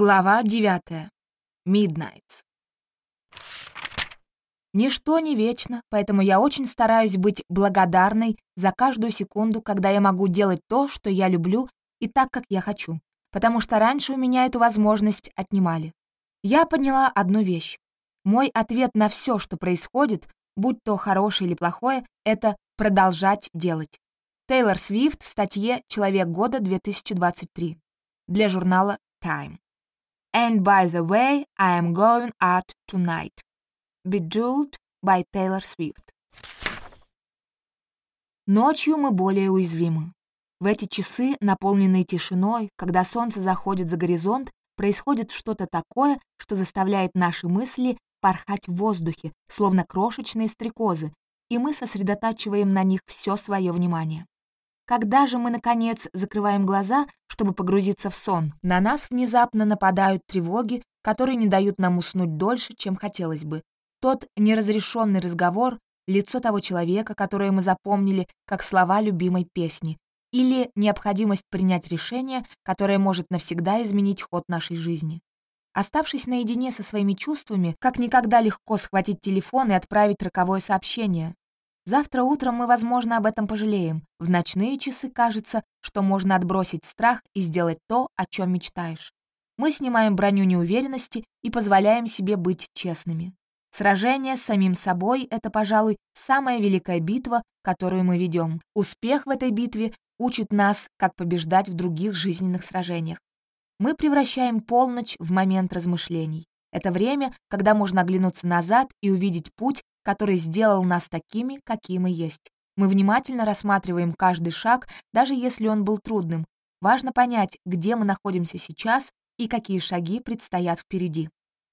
Глава 9. Midnights. Ничто не вечно, поэтому я очень стараюсь быть благодарной за каждую секунду, когда я могу делать то, что я люблю, и так, как я хочу, потому что раньше у меня эту возможность отнимали. Я поняла одну вещь. Мой ответ на все, что происходит, будь то хорошее или плохое, это продолжать делать. Тейлор Свифт в статье «Человек года 2023» для журнала Time. And by the way, I am going out tonight. Bejeweled by Taylor Swift. Ночью мы более уязвимы. В эти часы, наполненные тишиной, когда солнце заходит за горизонт, происходит что-то такое, что заставляет наши мысли порхать в воздухе, словно крошечные стрекозы, и мы сосредотачиваем на них все свое внимание. Когда же мы, наконец, закрываем глаза, чтобы погрузиться в сон, на нас внезапно нападают тревоги, которые не дают нам уснуть дольше, чем хотелось бы. Тот неразрешенный разговор, лицо того человека, которое мы запомнили как слова любимой песни, или необходимость принять решение, которое может навсегда изменить ход нашей жизни. Оставшись наедине со своими чувствами, как никогда легко схватить телефон и отправить роковое сообщение. Завтра утром мы, возможно, об этом пожалеем. В ночные часы кажется, что можно отбросить страх и сделать то, о чем мечтаешь. Мы снимаем броню неуверенности и позволяем себе быть честными. Сражение с самим собой — это, пожалуй, самая великая битва, которую мы ведем. Успех в этой битве учит нас, как побеждать в других жизненных сражениях. Мы превращаем полночь в момент размышлений. Это время, когда можно оглянуться назад и увидеть путь, который сделал нас такими, какие мы есть. Мы внимательно рассматриваем каждый шаг, даже если он был трудным. Важно понять, где мы находимся сейчас и какие шаги предстоят впереди.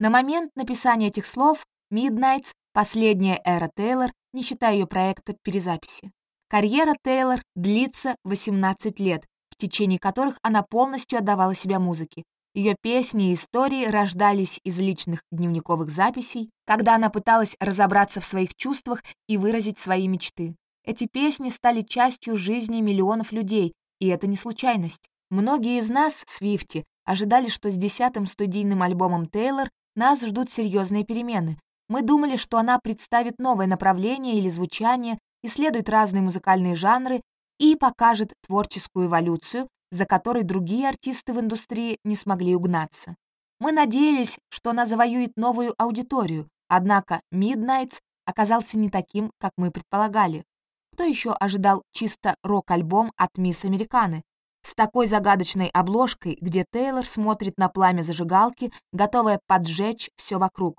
На момент написания этих слов Midnights — последняя эра Тейлор, не считая ее проекта перезаписи. Карьера Тейлор длится 18 лет, в течение которых она полностью отдавала себя музыке, ее песни и истории рождались из личных дневниковых записей, когда она пыталась разобраться в своих чувствах и выразить свои мечты. Эти песни стали частью жизни миллионов людей, и это не случайность. Многие из нас, Свифти, ожидали, что с десятым студийным альбомом Тейлор нас ждут серьезные перемены. Мы думали, что она представит новое направление или звучание, исследует разные музыкальные жанры и покажет творческую эволюцию, за которой другие артисты в индустрии не смогли угнаться. Мы надеялись, что она завоюет новую аудиторию, однако Midnights оказался не таким, как мы предполагали. Кто еще ожидал чисто рок-альбом от Мисс Американы? С такой загадочной обложкой, где Тейлор смотрит на пламя зажигалки, готовая поджечь все вокруг.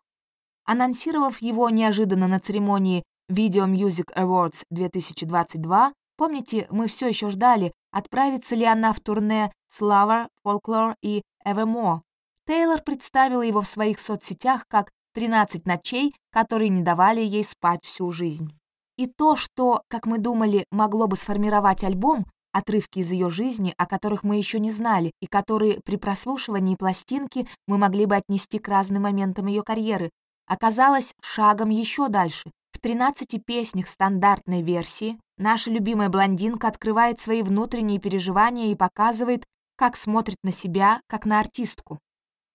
Анонсировав его неожиданно на церемонии Video Music Awards 2022, помните, мы все еще ждали, отправится ли она в турне Slava, Folklore и Evermore. Тейлор представила его в своих соцсетях как «13 ночей, которые не давали ей спать всю жизнь». И то, что, как мы думали, могло бы сформировать альбом, отрывки из ее жизни, о которых мы еще не знали, и которые при прослушивании пластинки мы могли бы отнести к разным моментам ее карьеры, оказалось шагом еще дальше. В 13 песнях стандартной версии Наша любимая блондинка открывает свои внутренние переживания и показывает, как смотрит на себя, как на артистку.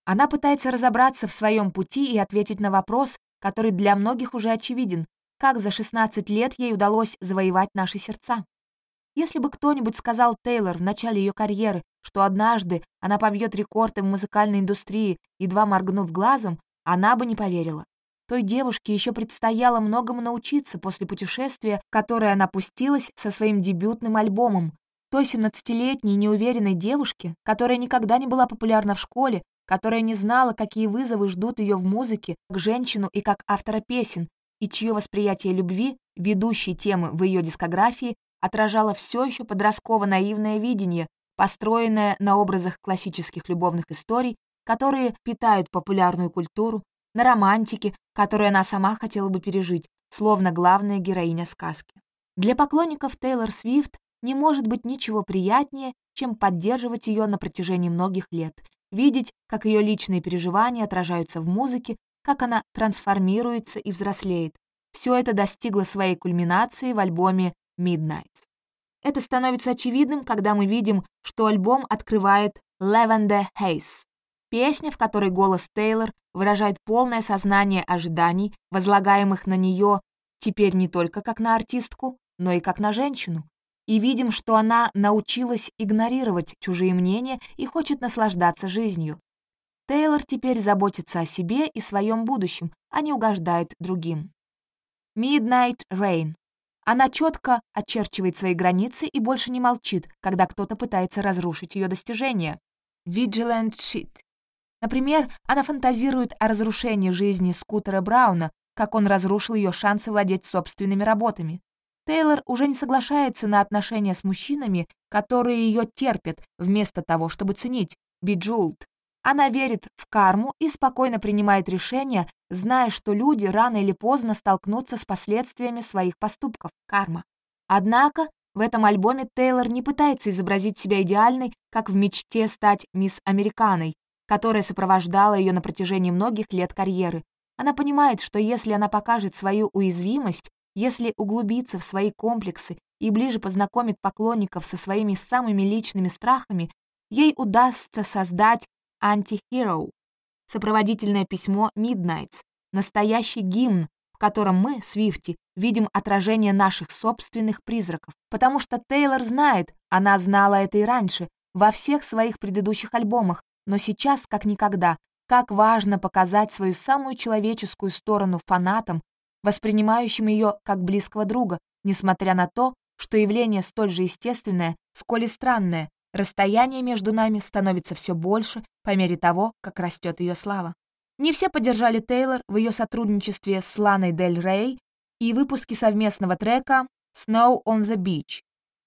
Она пытается разобраться в своем пути и ответить на вопрос, который для многих уже очевиден, как за 16 лет ей удалось завоевать наши сердца. Если бы кто-нибудь сказал Тейлор в начале ее карьеры, что однажды она побьет рекорды в музыкальной индустрии, едва моргнув глазом, она бы не поверила. Той девушке еще предстояло многому научиться после путешествия, которое она пустилась со своим дебютным альбомом. Той 17-летней неуверенной девушке, которая никогда не была популярна в школе, которая не знала, какие вызовы ждут ее в музыке, как женщину и как автора песен, и чье восприятие любви, ведущей темы в ее дискографии, отражало все еще подростково-наивное видение, построенное на образах классических любовных историй, которые питают популярную культуру, на романтике, которую она сама хотела бы пережить, словно главная героиня сказки. Для поклонников Тейлор Свифт не может быть ничего приятнее, чем поддерживать ее на протяжении многих лет, видеть, как ее личные переживания отражаются в музыке, как она трансформируется и взрослеет. Все это достигло своей кульминации в альбоме Midnights. Это становится очевидным, когда мы видим, что альбом открывает Lavender Haze, Песня, в которой голос Тейлор выражает полное сознание ожиданий, возлагаемых на нее теперь не только как на артистку, но и как на женщину. И видим, что она научилась игнорировать чужие мнения и хочет наслаждаться жизнью. Тейлор теперь заботится о себе и своем будущем, а не угождает другим. Midnight Rain. Она четко очерчивает свои границы и больше не молчит, когда кто-то пытается разрушить ее достижения. Vigilant Shit. Например, она фантазирует о разрушении жизни скутера Брауна, как он разрушил ее шансы владеть собственными работами. Тейлор уже не соглашается на отношения с мужчинами, которые ее терпят, вместо того, чтобы ценить. Bejeweled. Она верит в карму и спокойно принимает решения, зная, что люди рано или поздно столкнутся с последствиями своих поступков. Карма. Однако в этом альбоме Тейлор не пытается изобразить себя идеальной, как в мечте стать мисс Американой, которая сопровождала ее на протяжении многих лет карьеры. Она понимает, что если она покажет свою уязвимость, если углубится в свои комплексы и ближе познакомит поклонников со своими самыми личными страхами, ей удастся создать Anti-Hero, сопроводительное письмо Midnights, настоящий гимн, в котором мы, Свифти, видим отражение наших собственных призраков. Потому что Тейлор знает, она знала это и раньше, во всех своих предыдущих альбомах, но сейчас, как никогда, как важно показать свою самую человеческую сторону фанатам, воспринимающим ее как близкого друга, несмотря на то, что явление столь же естественное, сколь и странное, Расстояние между нами становится все больше по мере того, как растет ее слава. Не все поддержали Тейлор в ее сотрудничестве с Ланой Дель Рей и выпуске совместного трека «Snow on the Beach».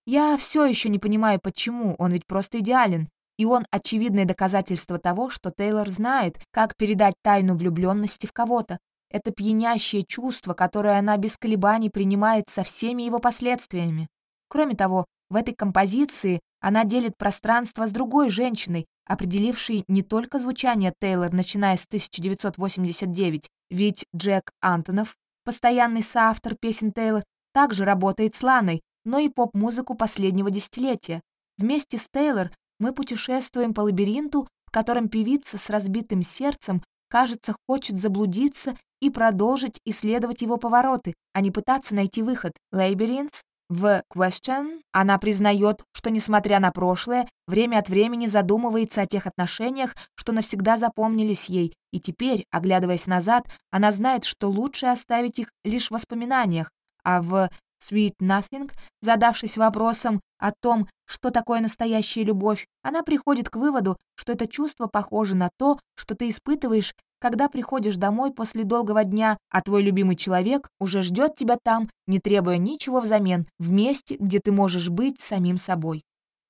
Я все еще не понимаю, почему, он ведь просто идеален, и он очевидное доказательство того, что Тейлор знает, как передать тайну влюбленности в кого-то. Это пьянящее чувство, которое она без колебаний принимает со всеми его последствиями. Кроме того, в этой композиции она делит пространство с другой женщиной, определившей не только звучание Тейлор, начиная с 1989, ведь Джек Антонов, постоянный соавтор песен Тейлор, также работает с Ланой, но и поп-музыку последнего десятилетия. Вместе с Тейлор мы путешествуем по лабиринту, в котором певица с разбитым сердцем, кажется, хочет заблудиться и продолжить исследовать его повороты, а не пытаться найти выход. Labyrinth в Question? Она признает, что, несмотря на прошлое, время от времени задумывается о тех отношениях, что навсегда запомнились ей, и теперь, оглядываясь назад, она знает, что лучше оставить их лишь в воспоминаниях, а в Sweet Nothing, задавшись вопросом о том, что такое настоящая любовь, она приходит к выводу, что это чувство похоже на то, что ты испытываешь, когда приходишь домой после долгого дня, а твой любимый человек уже ждет тебя там, не требуя ничего взамен, в месте, где ты можешь быть самим собой.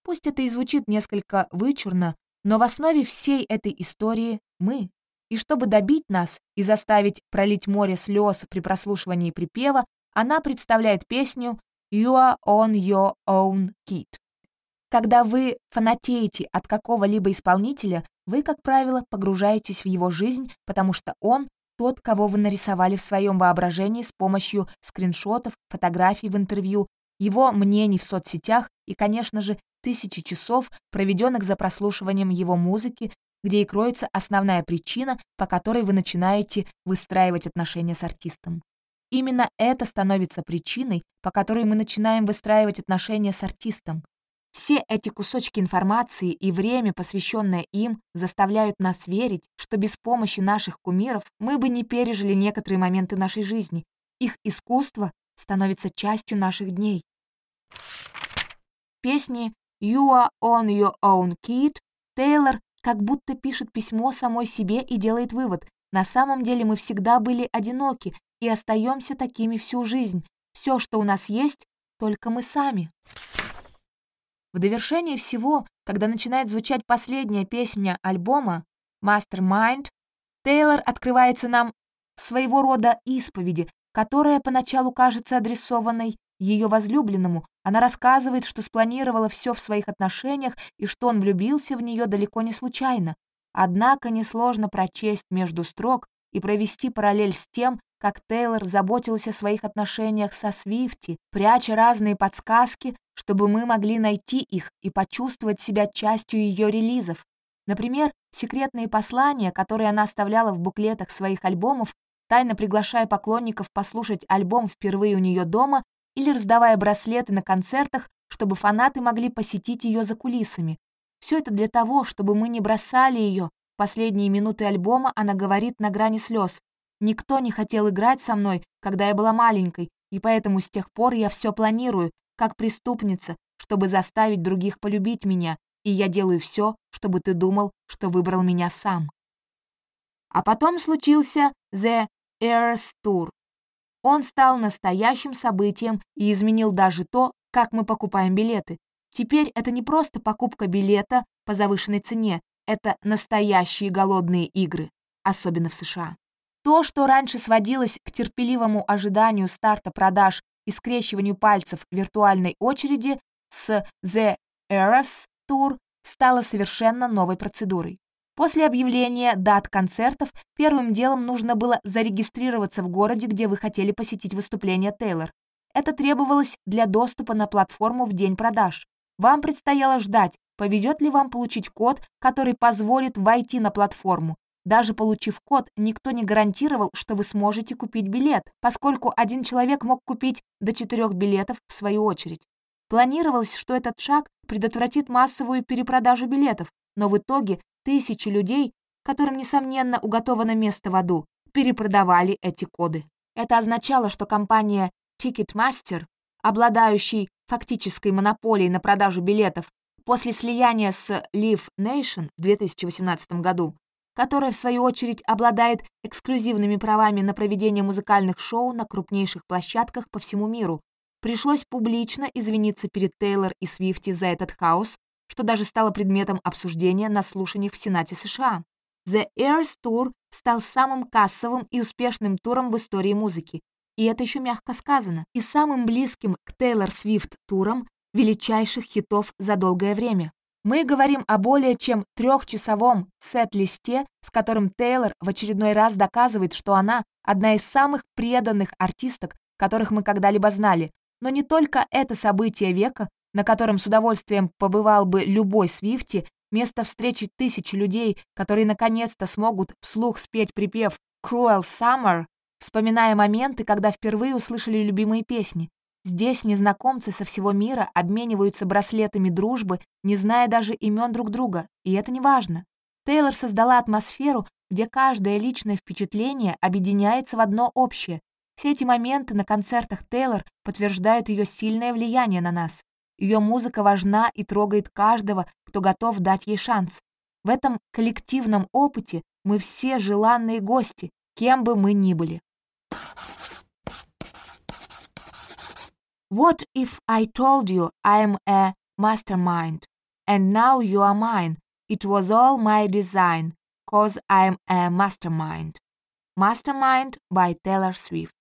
Пусть это и звучит несколько вычурно, но в основе всей этой истории мы. И чтобы добить нас и заставить пролить море слез при прослушивании припева, она представляет песню «You are on your own, kid». Когда вы фанатеете от какого-либо исполнителя, вы, как правило, погружаетесь в его жизнь, потому что он тот, кого вы нарисовали в своем воображении с помощью скриншотов, фотографий в интервью, его мнений в соцсетях и, конечно же, тысячи часов, проведенных за прослушиванием его музыки, где и кроется основная причина, по которой вы начинаете выстраивать отношения с артистом. Именно это становится причиной, по которой мы начинаем выстраивать отношения с артистом. Все эти кусочки информации и время, посвященное им, заставляют нас верить, что без помощи наших кумиров мы бы не пережили некоторые моменты нашей жизни. Их искусство становится частью наших дней. Песни «You are on your own kid» Тейлор как будто пишет письмо самой себе и делает вывод. На самом деле мы всегда были одиноки и остаемся такими всю жизнь. Все, что у нас есть, только мы сами. В довершение всего, когда начинает звучать последняя песня альбома «Mastermind», Тейлор открывается нам своего рода исповеди, которая поначалу кажется адресованной ее возлюбленному. Она рассказывает, что спланировала все в своих отношениях и что он влюбился в нее далеко не случайно. Однако несложно прочесть между строк и провести параллель с тем, как Тейлор заботилась о своих отношениях со Свифти, пряча разные подсказки, чтобы мы могли найти их и почувствовать себя частью ее релизов. Например, секретные послания, которые она оставляла в буклетах своих альбомов, тайно приглашая поклонников послушать альбом впервые у нее дома или раздавая браслеты на концертах, чтобы фанаты могли посетить ее за кулисами. Все это для того, чтобы мы не бросали ее. Последние минуты альбома она говорит на грани слез. Никто не хотел играть со мной, когда я была маленькой, и поэтому с тех пор я все планирую, как преступница, чтобы заставить других полюбить меня, и я делаю все, чтобы ты думал, что выбрал меня сам. А потом случился The Eras Tour. Он стал настоящим событием и изменил даже то, как мы покупаем билеты. Теперь это не просто покупка билета по завышенной цене, это настоящие голодные игры, особенно в США. То, что раньше сводилось к терпеливому ожиданию старта продаж и скрещиванию пальцев виртуальной очереди с The Eras Tour, стало совершенно новой процедурой. После объявления дат концертов первым делом нужно было зарегистрироваться в городе, где вы хотели посетить выступление Тейлор. Это требовалось для доступа на платформу в день продаж. Вам предстояло ждать, повезет ли вам получить код, который позволит войти на платформу. Даже получив код, никто не гарантировал, что вы сможете купить билет, поскольку один человек мог купить до четырех билетов в свою очередь. Планировалось, что этот шаг предотвратит массовую перепродажу билетов, но в итоге тысячи людей, которым, несомненно, уготовано место в аду, перепродавали эти коды. Это означало, что компания Ticketmaster, обладающий фактической монополией на продажу билетов после слияния с Live Nation в 2018 году, которая, в свою очередь, обладает эксклюзивными правами на проведение музыкальных шоу на крупнейших площадках по всему миру, пришлось публично извиниться перед Тейлор и Свифти за этот хаос, что даже стало предметом обсуждения на слушаниях в Сенате США. The Airs Tour стал самым кассовым и успешным туром в истории музыки, и это еще мягко сказано, и самым близким к Тейлор Свифт турам величайших хитов за долгое время. Мы говорим о более чем трехчасовом сет-листе, с которым Тейлор в очередной раз доказывает, что она одна из самых преданных артисток, которых мы когда-либо знали. Но не только это событие века, на котором с удовольствием побывал бы любой Свифти, место встречи тысячи людей, которые наконец-то смогут вслух спеть припев «Cruel Summer», вспоминая моменты, когда впервые услышали любимые песни. Здесь незнакомцы со всего мира обмениваются браслетами дружбы, не зная даже имен друг друга, и это не важно. Тейлор создала атмосферу, где каждое личное впечатление объединяется в одно общее. Все эти моменты на концертах Тейлор подтверждают ее сильное влияние на нас. Ее музыка важна и трогает каждого, кто готов дать ей шанс. В этом коллективном опыте мы все желанные гости, кем бы мы ни были. What if I told you I'm a mastermind, and now you are mine? It was all my design, cause I'm a mastermind. Mastermind by Taylor Swift.